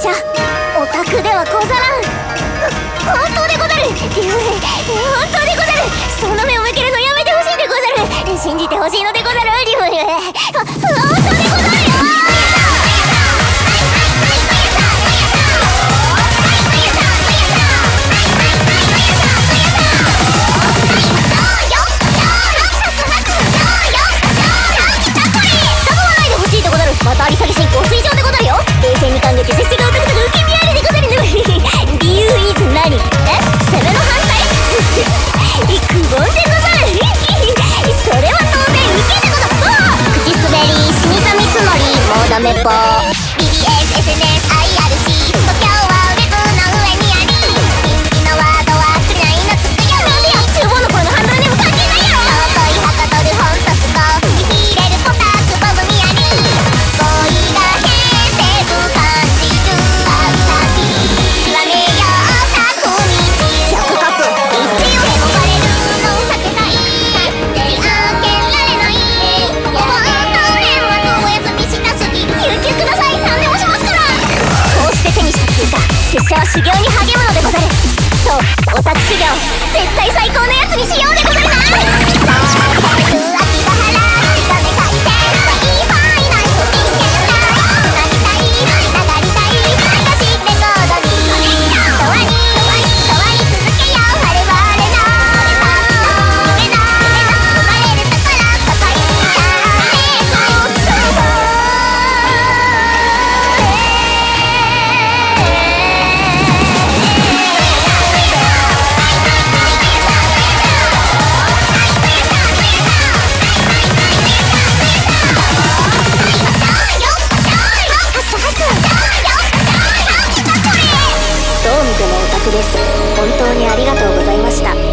しゃオタクではござらん。本当でござる。竜兵。本当でござる。その目を向けるのやめてほしいでござる。信じてほしいのでござる。兵。アメポ BS SNS アイア修行に励むです。本当にありがとうございました。